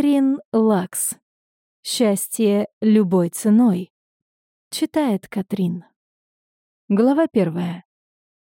Эрин Лакс. Счастье любой ценой. Читает Катрин. Глава первая.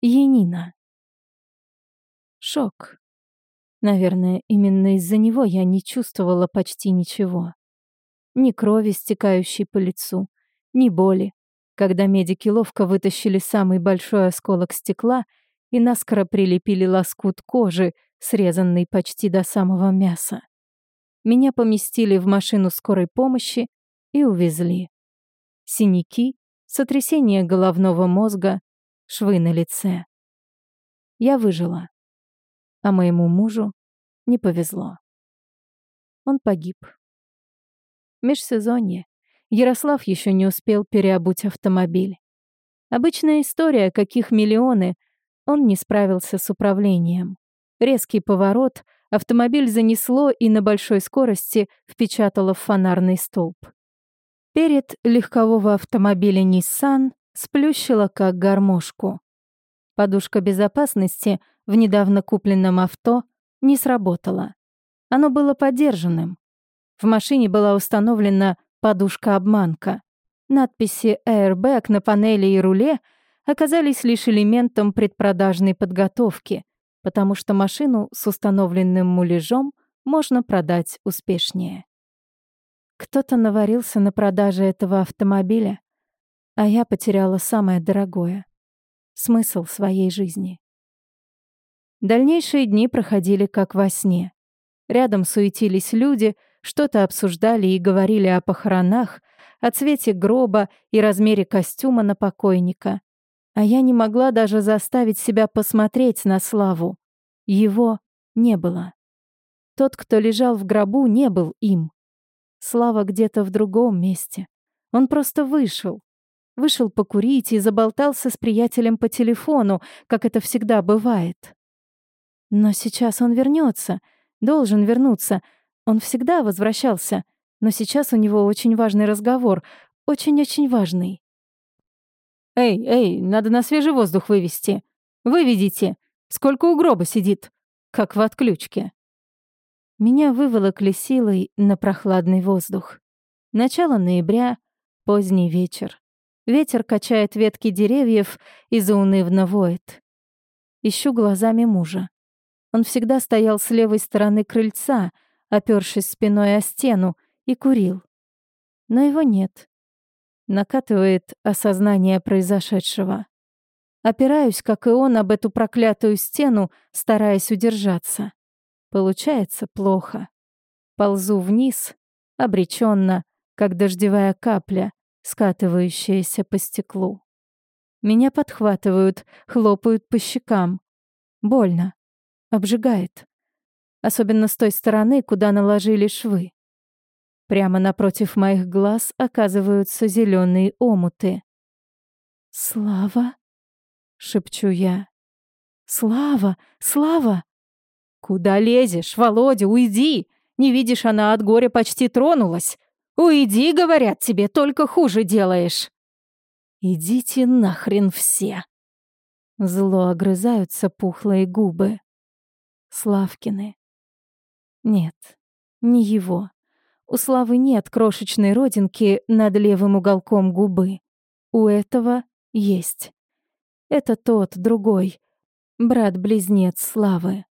Енина. Шок. Наверное, именно из-за него я не чувствовала почти ничего. Ни крови, стекающей по лицу, ни боли, когда медики ловко вытащили самый большой осколок стекла и наскоро прилепили лоскут кожи, срезанный почти до самого мяса. Меня поместили в машину скорой помощи и увезли. Синяки, сотрясение головного мозга, швы на лице. Я выжила. А моему мужу не повезло. Он погиб. Межсезонье. Ярослав еще не успел переобуть автомобиль. Обычная история, каких миллионы, он не справился с управлением. Резкий поворот, автомобиль занесло и на большой скорости впечатало в фонарный столб. Перед легкового автомобиля Nissan сплющило как гармошку. Подушка безопасности в недавно купленном авто не сработала. Оно было подержанным. В машине была установлена подушка-обманка. Надписи «Airbag» на панели и руле оказались лишь элементом предпродажной подготовки, потому что машину с установленным муляжом можно продать успешнее. Кто-то наварился на продаже этого автомобиля, а я потеряла самое дорогое — смысл своей жизни. Дальнейшие дни проходили как во сне. Рядом суетились люди, что-то обсуждали и говорили о похоронах, о цвете гроба и размере костюма на покойника. А я не могла даже заставить себя посмотреть на Славу. Его не было. Тот, кто лежал в гробу, не был им. Слава где-то в другом месте. Он просто вышел. Вышел покурить и заболтался с приятелем по телефону, как это всегда бывает. Но сейчас он вернется, должен вернуться. Он всегда возвращался, но сейчас у него очень важный разговор, очень-очень важный. «Эй, эй, надо на свежий воздух вывести. Выведите. Сколько у гроба сидит. Как в отключке». Меня выволокли силой на прохладный воздух. Начало ноября, поздний вечер. Ветер качает ветки деревьев и заунывно воет. Ищу глазами мужа. Он всегда стоял с левой стороны крыльца, опёршись спиной о стену, и курил. Но его нет. Накатывает осознание произошедшего. Опираюсь, как и он, об эту проклятую стену, стараясь удержаться. Получается плохо. Ползу вниз, обреченно, как дождевая капля, скатывающаяся по стеклу. Меня подхватывают, хлопают по щекам. Больно. Обжигает. Особенно с той стороны, куда наложили швы. Прямо напротив моих глаз оказываются зеленые омуты. «Слава?» — шепчу я. «Слава! Слава!» «Куда лезешь, Володя, уйди! Не видишь, она от горя почти тронулась. Уйди, говорят тебе, только хуже делаешь!» «Идите нахрен все!» Зло огрызаются пухлые губы. Славкины. Нет, не его. У Славы нет крошечной родинки над левым уголком губы. У этого есть. Это тот, другой. Брат-близнец Славы.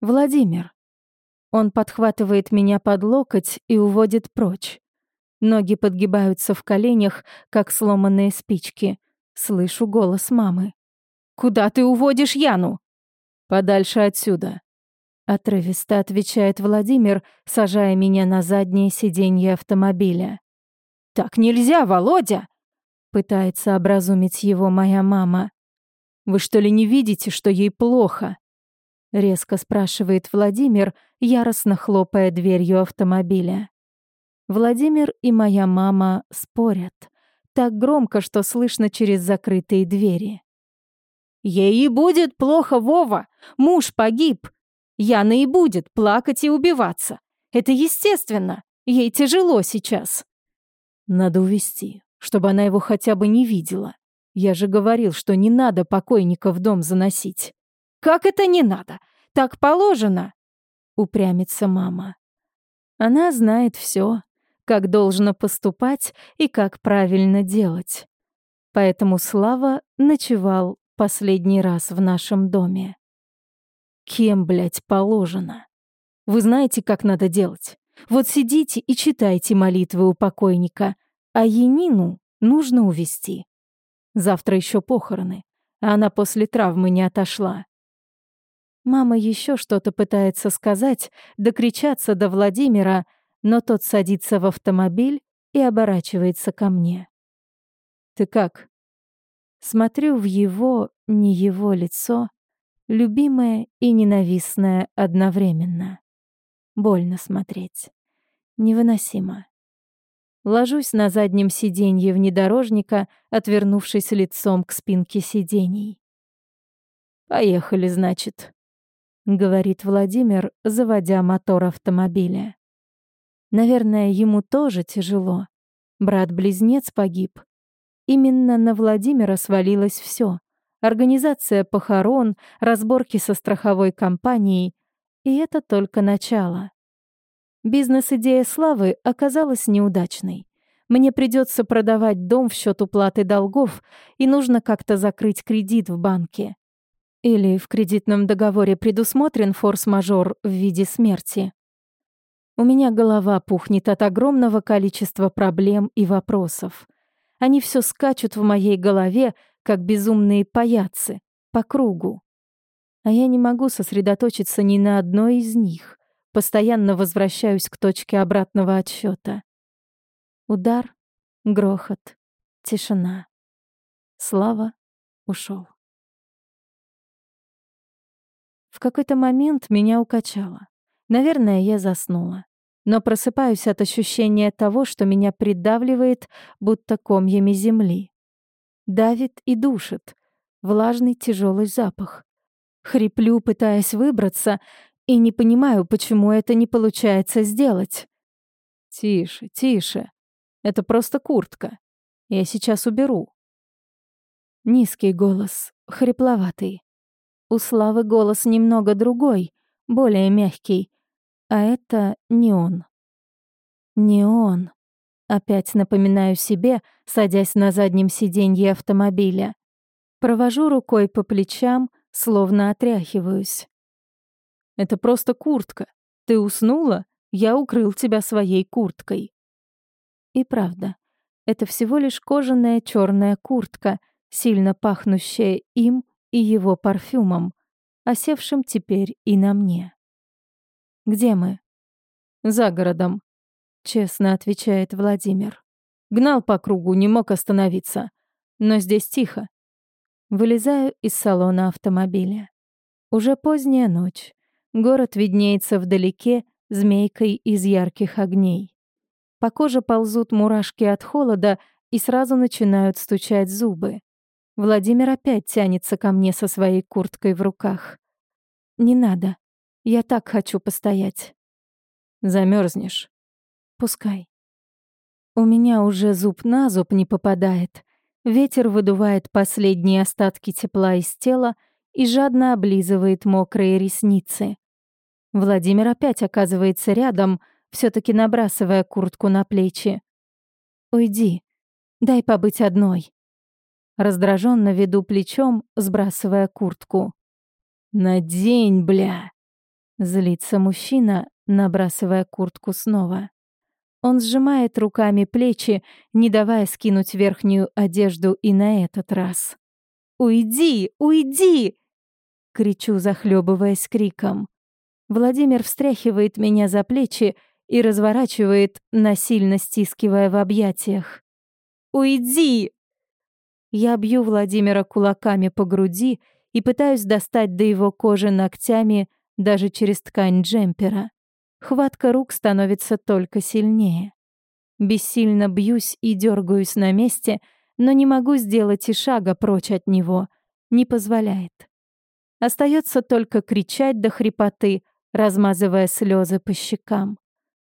Владимир. Он подхватывает меня под локоть и уводит прочь. Ноги подгибаются в коленях, как сломанные спички. Слышу голос мамы. «Куда ты уводишь Яну?» «Подальше отсюда», Отрывисто отвечает Владимир, сажая меня на заднее сиденье автомобиля. «Так нельзя, Володя!» Пытается образумить его моя мама. «Вы что ли не видите, что ей плохо?» Резко спрашивает Владимир, яростно хлопая дверью автомобиля. Владимир и моя мама спорят. Так громко, что слышно через закрытые двери. «Ей и будет плохо, Вова! Муж погиб! Яна и будет плакать и убиваться. Это естественно. Ей тяжело сейчас. Надо увести, чтобы она его хотя бы не видела. Я же говорил, что не надо покойника в дом заносить. Как это не надо? Так положено. Упрямится мама. Она знает все, как должно поступать и как правильно делать. Поэтому Слава ночевал последний раз в нашем доме. Кем, блядь, положено? Вы знаете, как надо делать? Вот сидите и читайте молитвы у покойника, а Енину нужно увести. Завтра еще похороны, а она после травмы не отошла. Мама еще что-то пытается сказать, докричаться до Владимира, но тот садится в автомобиль и оборачивается ко мне. «Ты как?» Смотрю в его, не его лицо, любимое и ненавистное одновременно. Больно смотреть. Невыносимо. Ложусь на заднем сиденье внедорожника, отвернувшись лицом к спинке сидений. «Поехали, значит», — говорит Владимир, заводя мотор автомобиля. Наверное, ему тоже тяжело. Брат-близнец погиб. Именно на Владимира свалилось все: Организация похорон, разборки со страховой компанией. И это только начало. Бизнес-идея Славы оказалась неудачной. Мне придется продавать дом в счет уплаты долгов, и нужно как-то закрыть кредит в банке. Или в кредитном договоре предусмотрен форс-мажор в виде смерти. У меня голова пухнет от огромного количества проблем и вопросов. Они все скачут в моей голове, как безумные паяцы, по кругу. А я не могу сосредоточиться ни на одной из них. Постоянно возвращаюсь к точке обратного отсчета. Удар, грохот, тишина. Слава ушел. В какой-то момент меня укачало. Наверное, я заснула. Но просыпаюсь от ощущения того, что меня придавливает, будто комьями земли. Давит и душит. Влажный тяжелый запах. Хриплю, пытаясь выбраться, и не понимаю, почему это не получается сделать. Тише, тише. Это просто куртка. Я сейчас уберу. Низкий голос, хрипловатый. У Славы голос немного другой, более мягкий. А это не он. Не он. Опять напоминаю себе, садясь на заднем сиденье автомобиля. Провожу рукой по плечам, словно отряхиваюсь. Это просто куртка. Ты уснула? Я укрыл тебя своей курткой. И правда, это всего лишь кожаная черная куртка, сильно пахнущая им и его парфюмом, осевшим теперь и на мне. «Где мы?» «За городом», — честно отвечает Владимир. Гнал по кругу, не мог остановиться. Но здесь тихо. Вылезаю из салона автомобиля. Уже поздняя ночь. Город виднеется вдалеке змейкой из ярких огней. По коже ползут мурашки от холода и сразу начинают стучать зубы. Владимир опять тянется ко мне со своей курткой в руках. «Не надо. Я так хочу постоять». Замерзнешь. Пускай. У меня уже зуб на зуб не попадает. Ветер выдувает последние остатки тепла из тела и жадно облизывает мокрые ресницы. Владимир опять оказывается рядом, все таки набрасывая куртку на плечи. «Уйди, дай побыть одной». Раздраженно веду плечом, сбрасывая куртку. «Надень, бля!» Злится мужчина, набрасывая куртку снова. Он сжимает руками плечи, не давая скинуть верхнюю одежду и на этот раз. «Уйди! Уйди!» Кричу, захлебываясь криком. Владимир встряхивает меня за плечи и разворачивает, насильно стискивая в объятиях. «Уйди!» Я бью Владимира кулаками по груди и пытаюсь достать до его кожи ногтями даже через ткань джемпера. Хватка рук становится только сильнее. Бессильно бьюсь и дергаюсь на месте, но не могу сделать и шага прочь от него. Не позволяет. Остается только кричать до хрипоты, размазывая слезы по щекам.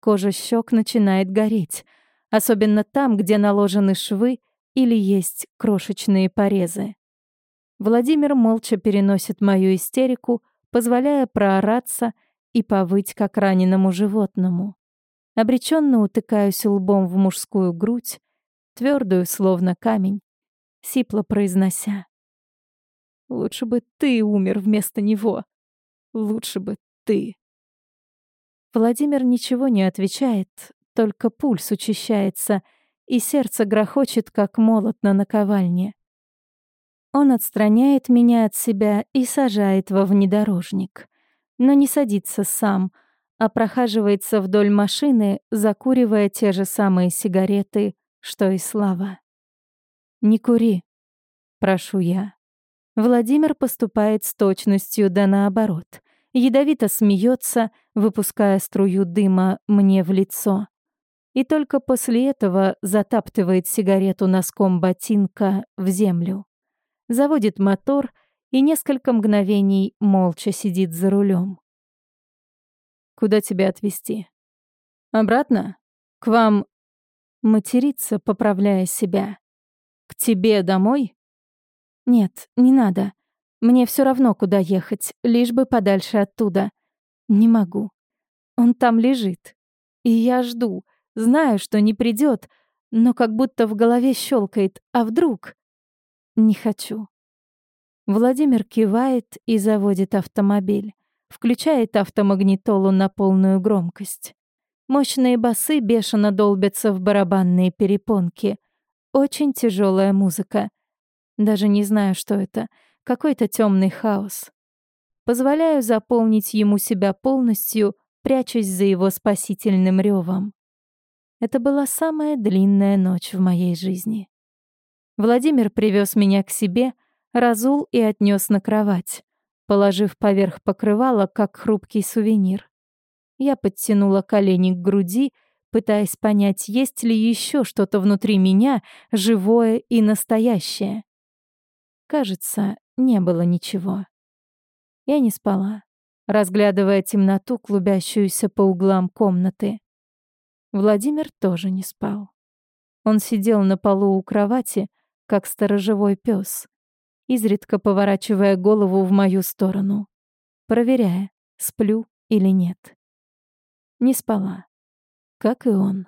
Кожа щек начинает гореть, особенно там, где наложены швы или есть крошечные порезы. Владимир молча переносит мою истерику, позволяя проораться и повыть, как раненому животному. Обреченно утыкаюсь лбом в мужскую грудь, твердую, словно камень, сипло произнося. «Лучше бы ты умер вместо него. Лучше бы ты». Владимир ничего не отвечает, только пульс учащается, и сердце грохочет, как молот на наковальне. Он отстраняет меня от себя и сажает во внедорожник. Но не садится сам, а прохаживается вдоль машины, закуривая те же самые сигареты, что и Слава. «Не кури», — прошу я. Владимир поступает с точностью да наоборот. Ядовито смеется, выпуская струю дыма мне в лицо. И только после этого затаптывает сигарету носком ботинка в землю. Заводит мотор и несколько мгновений молча сидит за рулем. «Куда тебя отвезти?» «Обратно? К вам...» Материться, поправляя себя. «К тебе домой?» «Нет, не надо. Мне все равно, куда ехать, лишь бы подальше оттуда. Не могу. Он там лежит. И я жду, знаю, что не придет, но как будто в голове щелкает. А вдруг? Не хочу. Владимир кивает и заводит автомобиль. Включает автомагнитолу на полную громкость. Мощные басы бешено долбятся в барабанные перепонки. Очень тяжелая музыка. Даже не знаю, что это. Какой-то темный хаос. Позволяю заполнить ему себя полностью, прячусь за его спасительным ревом. Это была самая длинная ночь в моей жизни. Владимир привез меня к себе, разул и отнес на кровать, положив поверх покрывала, как хрупкий сувенир. Я подтянула колени к груди, пытаясь понять, есть ли еще что-то внутри меня, живое и настоящее. Кажется, не было ничего. Я не спала, разглядывая темноту, клубящуюся по углам комнаты. Владимир тоже не спал. Он сидел на полу у кровати, как сторожевой пес, изредка поворачивая голову в мою сторону, проверяя, сплю или нет. Не спала, как и он.